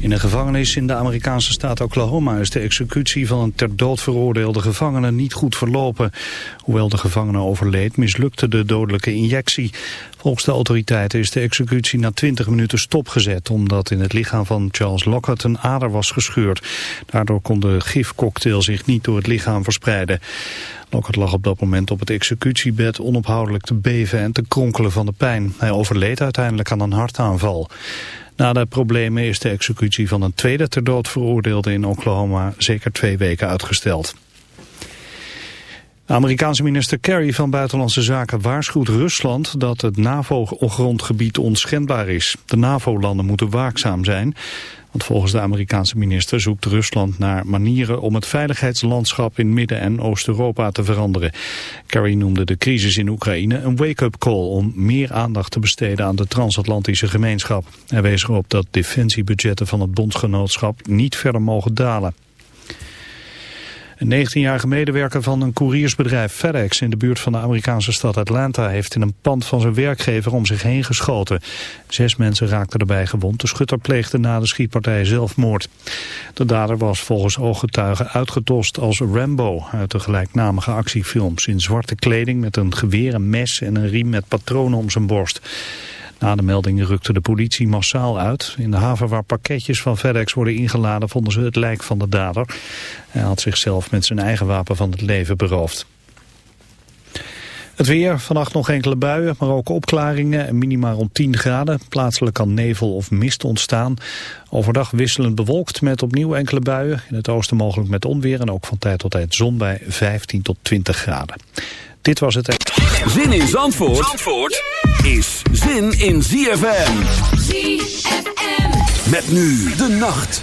In een gevangenis in de Amerikaanse staat Oklahoma is de executie van een ter dood veroordeelde gevangene niet goed verlopen. Hoewel de gevangene overleed, mislukte de dodelijke injectie. Volgens de autoriteiten is de executie na 20 minuten stopgezet, omdat in het lichaam van Charles Lockhart een ader was gescheurd. Daardoor kon de gifcocktail zich niet door het lichaam verspreiden. Lockhart lag op dat moment op het executiebed onophoudelijk te beven en te kronkelen van de pijn. Hij overleed uiteindelijk aan een hartaanval. Na de problemen is de executie van een tweede ter dood veroordeelde in Oklahoma zeker twee weken uitgesteld. Amerikaanse minister Kerry van Buitenlandse Zaken waarschuwt Rusland dat het NAVO-grondgebied onschendbaar is. De NAVO-landen moeten waakzaam zijn, want volgens de Amerikaanse minister zoekt Rusland naar manieren om het veiligheidslandschap in Midden- en Oost-Europa te veranderen. Kerry noemde de crisis in Oekraïne een wake-up call om meer aandacht te besteden aan de transatlantische gemeenschap. Hij wees erop dat defensiebudgetten van het bondsgenootschap niet verder mogen dalen. Een 19-jarige medewerker van een couriersbedrijf FedEx in de buurt van de Amerikaanse stad Atlanta heeft in een pand van zijn werkgever om zich heen geschoten. Zes mensen raakten erbij gewond. De schutter pleegde na de schietpartij zelfmoord. De dader was volgens ooggetuigen uitgetost als Rambo uit de gelijknamige actiefilms in zwarte kleding met een geweer, een mes en een riem met patronen om zijn borst. Na de melding rukte de politie massaal uit. In de haven waar pakketjes van FedEx worden ingeladen vonden ze het lijk van de dader. Hij had zichzelf met zijn eigen wapen van het leven beroofd. Het weer, vannacht nog enkele buien, maar ook opklaringen en minima rond 10 graden. Plaatselijk kan nevel of mist ontstaan. Overdag wisselend bewolkt met opnieuw enkele buien. In het oosten mogelijk met onweer en ook van tijd tot tijd zon bij 15 tot 20 graden. Dit was het. Zin in Zandvoort, Zandvoort is zin in ZFM. ZFM. Met nu de nacht.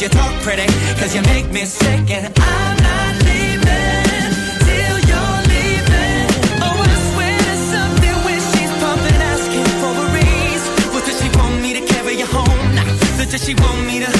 Cause you talk pretty, cause you make me sick, and I'm not leaving till you're leaving. Oh, I swear to something when she's pumping, asking for a raise. But does she want me to carry you home? Nah. Does she want me to?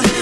She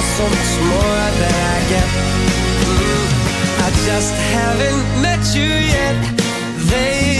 I'll so much more than I get. Mm, I just haven't met you yet. They